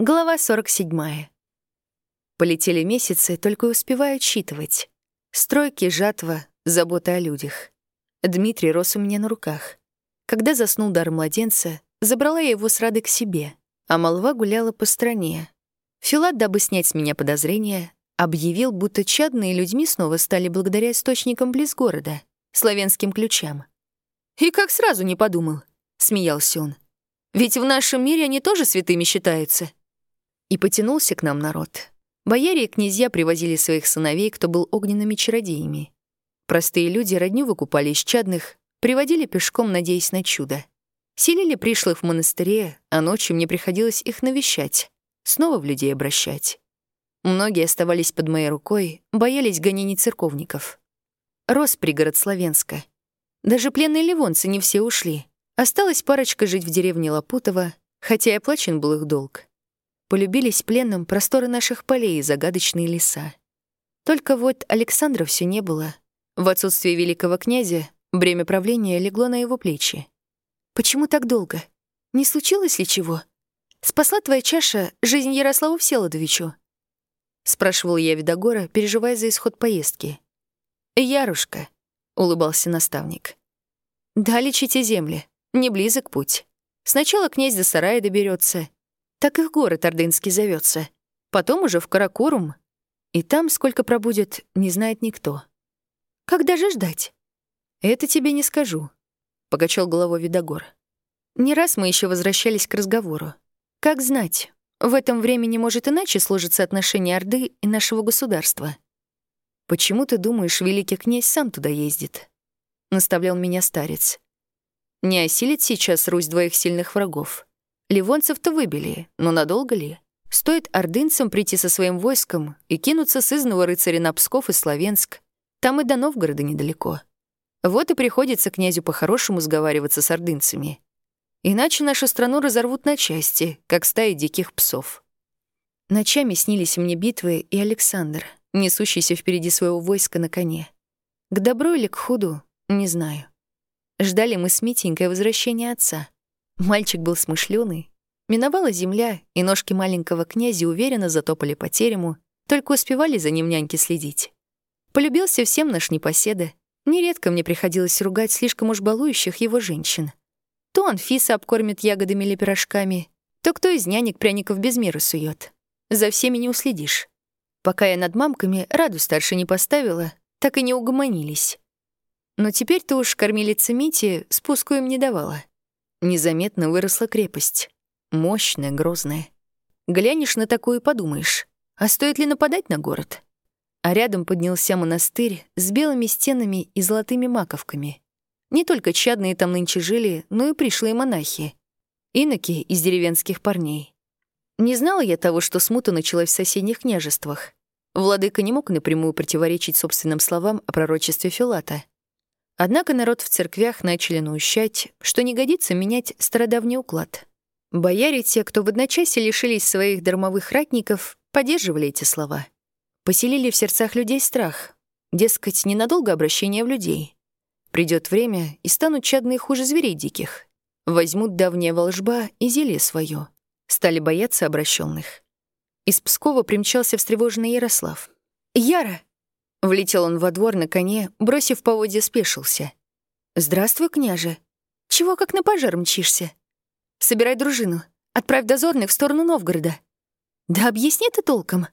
Глава 47. Полетели месяцы, только успеваю отсчитывать. Стройки, жатва, забота о людях. Дмитрий рос у меня на руках. Когда заснул дар младенца, забрала я его с Рады к себе, а молва гуляла по стране. Филат, дабы снять с меня подозрения, объявил, будто чадные людьми снова стали благодаря источникам близ города, славянским ключам. «И как сразу не подумал», — смеялся он. «Ведь в нашем мире они тоже святыми считаются». И потянулся к нам народ. Бояре и князья привозили своих сыновей, кто был огненными чародеями. Простые люди родню выкупали из чадных, приводили пешком, надеясь на чудо. Селили пришлых в монастыре, а ночью мне приходилось их навещать, снова в людей обращать. Многие оставались под моей рукой, боялись гонений церковников. Рос пригород Славенска. Даже пленные ливонцы не все ушли. Осталась парочка жить в деревне Лапутово, хотя и оплачен был их долг. Полюбились пленным просторы наших полей и загадочные леса. Только вот Александра все не было. В отсутствие великого князя бремя правления легло на его плечи. «Почему так долго? Не случилось ли чего? Спасла твоя чаша жизнь Ярославу Всеволодовичу?» Спрашивал я Видогора, переживая за исход поездки. «Ярушка», — улыбался наставник. «Да, лечите земли, не близок путь. Сначала князь до сарая доберется, так их город Ордынский зовется. Потом уже в Каракорум. И там сколько пробудет, не знает никто. Когда же ждать? Это тебе не скажу, — покачал головой Видогор. Не раз мы еще возвращались к разговору. Как знать, в этом времени может иначе сложиться отношение Орды и нашего государства. Почему ты думаешь, великий князь сам туда ездит? Наставлял меня старец. Не осилит сейчас Русь двоих сильных врагов. Ливонцев-то выбили, но надолго ли? Стоит ордынцам прийти со своим войском и кинуться с изного рыцаря на Псков и Славенск. Там и до Новгорода недалеко. Вот и приходится князю по-хорошему сговариваться с ордынцами. Иначе нашу страну разорвут на части, как стаи диких псов. Ночами снились мне битвы и Александр, несущийся впереди своего войска на коне. К добру или к худу — не знаю. Ждали мы с Митенькой возвращения отца — Мальчик был смышленый. Миновала земля, и ножки маленького князя уверенно затопали по терему, только успевали за ним няньки следить. Полюбился всем наш непоседа. Нередко мне приходилось ругать слишком уж балующих его женщин. То Анфиса обкормит ягодами или пирожками, то кто из нянек пряников без меры сует. За всеми не уследишь. Пока я над мамками Раду старше не поставила, так и не угомонились. Но теперь-то уж кормилица Мити спуску им не давала. Незаметно выросла крепость. Мощная, грозная. Глянешь на такое и подумаешь, а стоит ли нападать на город? А рядом поднялся монастырь с белыми стенами и золотыми маковками. Не только чадные там нынче жили, но и пришлые монахи. Иноки из деревенских парней. Не знала я того, что смута началась в соседних княжествах. Владыка не мог напрямую противоречить собственным словам о пророчестве Филата — Однако народ в церквях начали наущать, что не годится менять стародавний уклад. Бояре, те, кто в одночасье лишились своих дармовых ратников, поддерживали эти слова. Поселили в сердцах людей страх, дескать, ненадолго обращение в людей. Придет время, и станут чадные хуже зверей диких. Возьмут давняя волжба и зелье свое. Стали бояться обращенных. Из Пскова примчался встревоженный Ярослав. «Яра!» Влетел он во двор на коне, бросив поводья, спешился. «Здравствуй, княже. Чего как на пожар мчишься? Собирай дружину. Отправь дозорных в сторону Новгорода. Да объясни ты толком.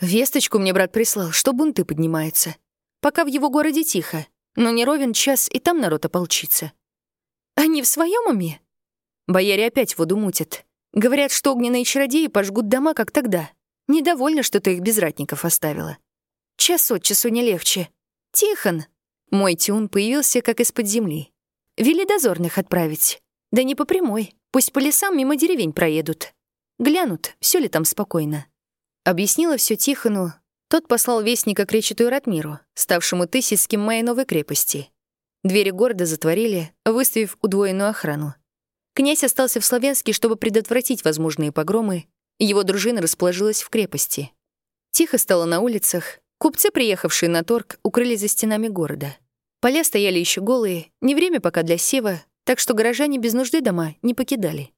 Весточку мне брат прислал, что бунты поднимаются. Пока в его городе тихо, но не ровен час, и там народ ополчится. Они в своем уме? Бояре опять воду мутят. Говорят, что огненные чародеи пожгут дома, как тогда. Недовольна, что ты их без ратников оставила. Час от часу не легче. Тихон!» Мой тюн появился как из-под земли. «Вели дозорных отправить. Да не по прямой. Пусть по лесам мимо деревень проедут. Глянут, все ли там спокойно». Объяснила все Тихону. Тот послал вестника к речету Ратмиру, ставшему Тысяцким моей новой крепости. Двери города затворили, выставив удвоенную охрану. Князь остался в Славянске, чтобы предотвратить возможные погромы. Его дружина расположилась в крепости. Тихо стало на улицах, Купцы, приехавшие на торг, укрылись за стенами города. Поля стояли еще голые, не время пока для сева, так что горожане без нужды дома не покидали.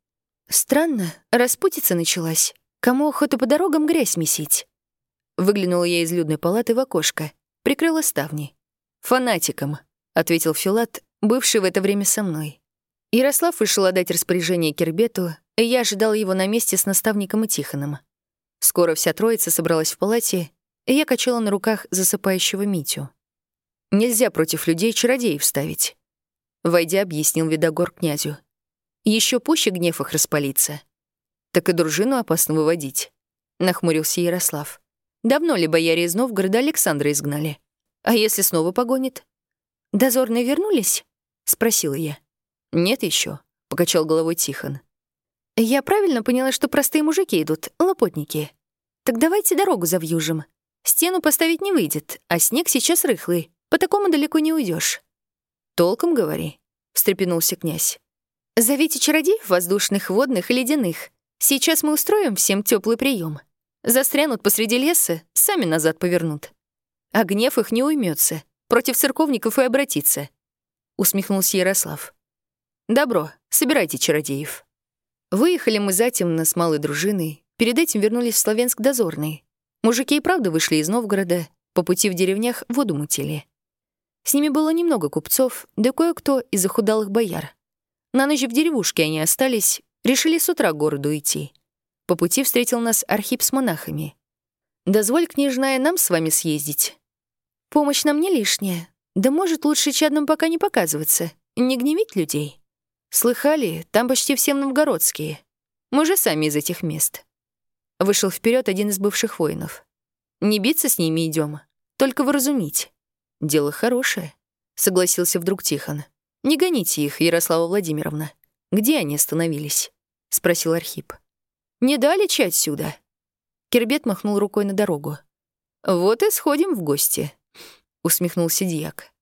Странно, распутица началась. Кому охота по дорогам грязь месить? Выглянула я из людной палаты в окошко, прикрыла ставни. «Фанатиком», — ответил Филат, бывший в это время со мной. Ярослав вышел отдать распоряжение Кербету, и я ожидал его на месте с наставником и Тихоном. Скоро вся троица собралась в палате, и я качала на руках засыпающего Митю. Нельзя против людей чародеев ставить. Войдя, объяснил Видогор князю. Еще пуще гнев их распалится. Так и дружину опасно выводить. Нахмурился Ярослав. Давно ли бояре из Новгорода Александра изгнали? А если снова погонит? Дозорные вернулись? Спросила я. Нет еще, покачал головой Тихон. Я правильно поняла, что простые мужики идут, лопотники. Так давайте дорогу завьюжим. Стену поставить не выйдет, а снег сейчас рыхлый. По такому далеко не уйдешь. Толком говори, встрепенулся князь. Зовите чародеев воздушных, водных и ледяных. Сейчас мы устроим всем теплый прием. Застрянут посреди леса, сами назад повернут. А гнев их не уймется, против церковников и обратится. Усмехнулся Ярослав. Добро, собирайте чародеев. Выехали мы затемно с малой дружиной, перед этим вернулись в Славянск дозорный. Мужики и правда вышли из Новгорода, по пути в деревнях воду мутили. С ними было немного купцов, да кое-кто из захудалых бояр. На ночь в деревушке они остались, решили с утра к городу идти. По пути встретил нас Архип с монахами. «Дозволь, княжная, нам с вами съездить. Помощь нам не лишняя. Да может, лучше чадным пока не показываться, не гневить людей. Слыхали, там почти все новгородские. Мы же сами из этих мест». Вышел вперед один из бывших воинов. «Не биться с ними идем, только выразумить». «Дело хорошее», — согласился вдруг Тихон. «Не гоните их, Ярослава Владимировна. Где они остановились?» — спросил Архип. «Не далече отсюда». Кербет махнул рукой на дорогу. «Вот и сходим в гости», — усмехнулся дьяк.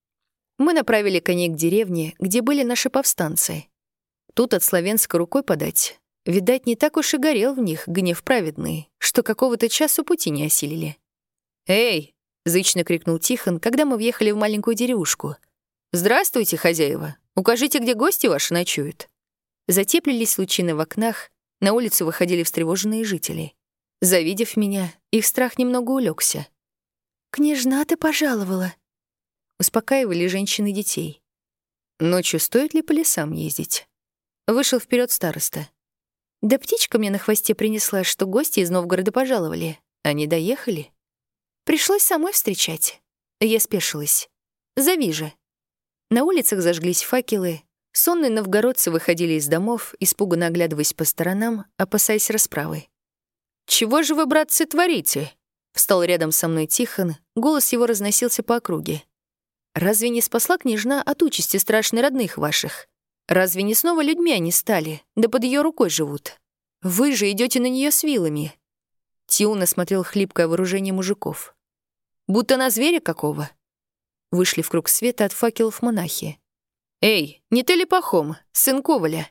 Мы направили коней к деревне, где были наши повстанцы. Тут от Славянска рукой подать. Видать, не так уж и горел в них гнев праведный, что какого-то часу пути не осилили. «Эй, Зычно крикнул Тихон, когда мы въехали в маленькую деревушку. «Здравствуйте, хозяева! Укажите, где гости ваши ночуют». Затеплились лучины в окнах, на улицу выходили встревоженные жители. Завидев меня, их страх немного улегся. «Княжна ты пожаловала!» Успокаивали женщины детей. Ночью стоит ли по лесам ездить? Вышел вперед староста. Да птичка мне на хвосте принесла, что гости из Новгорода пожаловали. Они доехали. Пришлось самой встречать. Я спешилась. Зови же. На улицах зажглись факелы. Сонные новгородцы выходили из домов, испуганно оглядываясь по сторонам, опасаясь расправы. «Чего же вы, братцы, творите?» Встал рядом со мной Тихон, голос его разносился по округе. «Разве не спасла княжна от участи страшной родных ваших? Разве не снова людьми они стали, да под ее рукой живут? Вы же идете на нее с вилами». Тиун осмотрел хлипкое вооружение мужиков. Будто на зверя какого. Вышли в круг света от факелов монахи. «Эй, не ты ли пахом, сын Коваля?»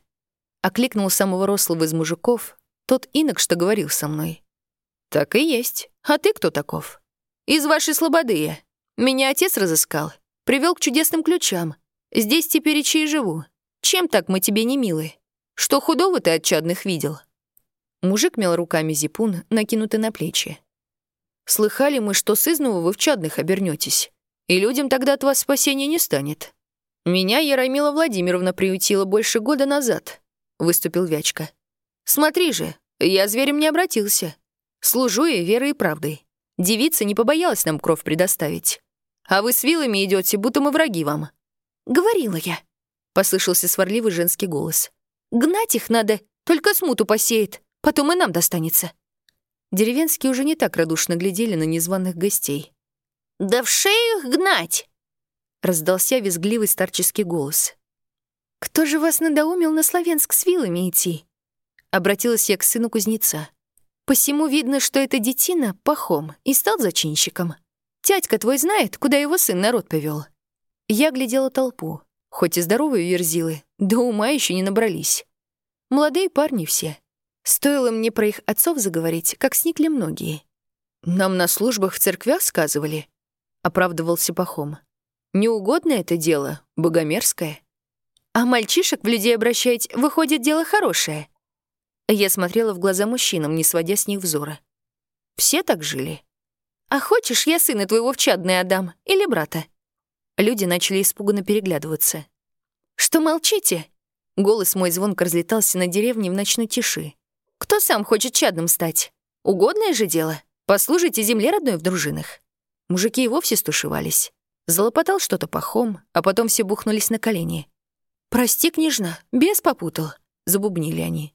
Окликнул самого рослого из мужиков, тот инок, что говорил со мной. «Так и есть. А ты кто таков?» «Из вашей слободы. Меня отец разыскал, привел к чудесным ключам. Здесь теперь и живу. Чем так мы тебе не милы? Что худого ты от чадных видел?» Мужик мел руками зипун, накинутый на плечи. Слыхали мы, что с изного вы в чадных обернетесь, и людям тогда от вас спасения не станет. Меня Яромила Владимировна приютила больше года назад, выступил Вячка. Смотри же, я зверем не обратился. Служу я верой и правдой. Девица не побоялась нам кровь предоставить. А вы с вилами идете, будто мы враги вам. Говорила я, послышался сварливый женский голос. Гнать их надо, только смуту посеет, потом и нам достанется. Деревенские уже не так радушно глядели на незваных гостей. «Да в шею их гнать!» — раздался визгливый старческий голос. «Кто же вас надоумил на Славянск с вилами идти?» Обратилась я к сыну кузнеца. «Посему видно, что это детина пахом и стал зачинщиком. Тятька твой знает, куда его сын народ повел. Я глядела толпу, хоть и здоровые верзилы, да ума еще не набрались. Молодые парни все, Стоило мне про их отцов заговорить, как сникли многие. «Нам на службах в церквях сказывали», — оправдывался Пахом. «Неугодное это дело, богомерзкое. А мальчишек в людей обращать, выходит, дело хорошее». Я смотрела в глаза мужчинам, не сводя с них взора. Все так жили. «А хочешь, я сына твоего в чадный отдам? Или брата?» Люди начали испуганно переглядываться. «Что молчите?» Голос мой звонко разлетался на деревне в ночной тиши. «Кто сам хочет чадным стать? Угодное же дело. Послужите земле родной в дружинах». Мужики и вовсе стушевались. Залопотал что-то пахом, а потом все бухнулись на колени. «Прости, княжна, бес попутал», — забубнили они.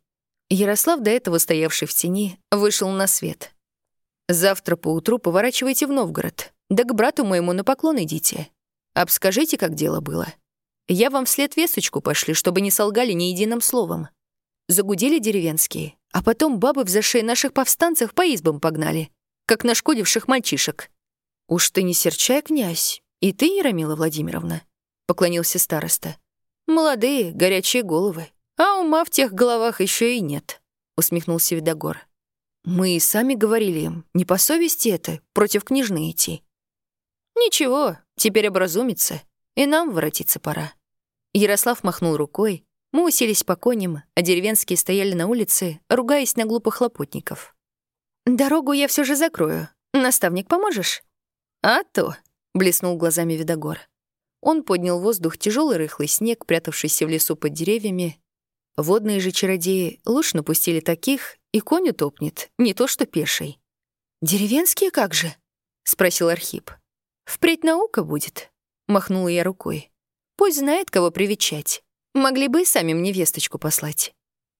Ярослав, до этого стоявший в тени, вышел на свет. «Завтра поутру поворачивайте в Новгород, да к брату моему на поклон идите. Обскажите, как дело было. Я вам вслед весточку пошли, чтобы не солгали ни единым словом. Загудели деревенские, а потом бабы в зашей наших повстанцев по избам погнали, как нашкодивших мальчишек. «Уж ты не серчай, князь, и ты, Яромила Владимировна», — поклонился староста. «Молодые, горячие головы, а ума в тех головах еще и нет», — усмехнулся Видогор. «Мы и сами говорили им, не по совести это, против княжны идти». «Ничего, теперь образумится, и нам воротиться пора». Ярослав махнул рукой, мы уселись по коням, а деревенские стояли на улице, ругаясь на глупых хлопотников. «Дорогу я все же закрою. Наставник, поможешь?» «А то», — блеснул глазами Видогор. Он поднял в воздух тяжелый рыхлый снег, прятавшийся в лесу под деревьями. Водные же чародеи луж напустили таких, и конь утопнет, не то что пеший. «Деревенские как же?» — спросил Архип. «Впредь наука будет», — махнула я рукой. «Пусть знает, кого привечать. Могли бы и сами мне весточку послать».